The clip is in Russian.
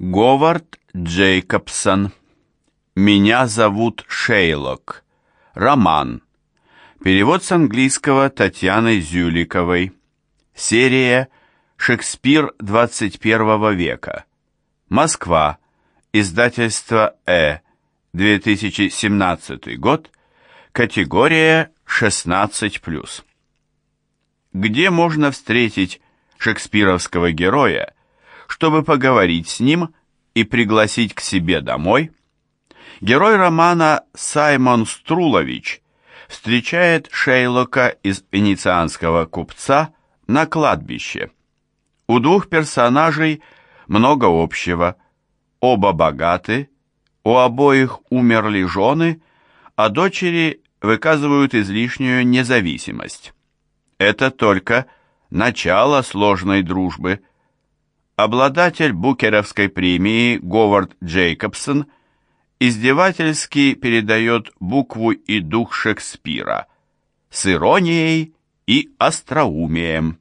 Говард Джейкобсон. Меня зовут Шейлок. Роман. Перевод с английского Татьяны Зюликовой. Серия «Шекспир 21 века». Москва. Издательство «Э». 2017 год. Категория 16+. Где можно встретить шекспировского героя, чтобы поговорить с ним и пригласить к себе домой? Герой романа Саймон Струлович встречает Шейлока из венецианского купца на кладбище. У двух персонажей много общего. Оба богаты, у обоих умерли жены, а дочери выказывают излишнюю независимость. Это только начало сложной дружбы. Обладатель Букеровской премии Говард Джейкобсон издевательски передает букву и дух Шекспира с иронией и остроумием.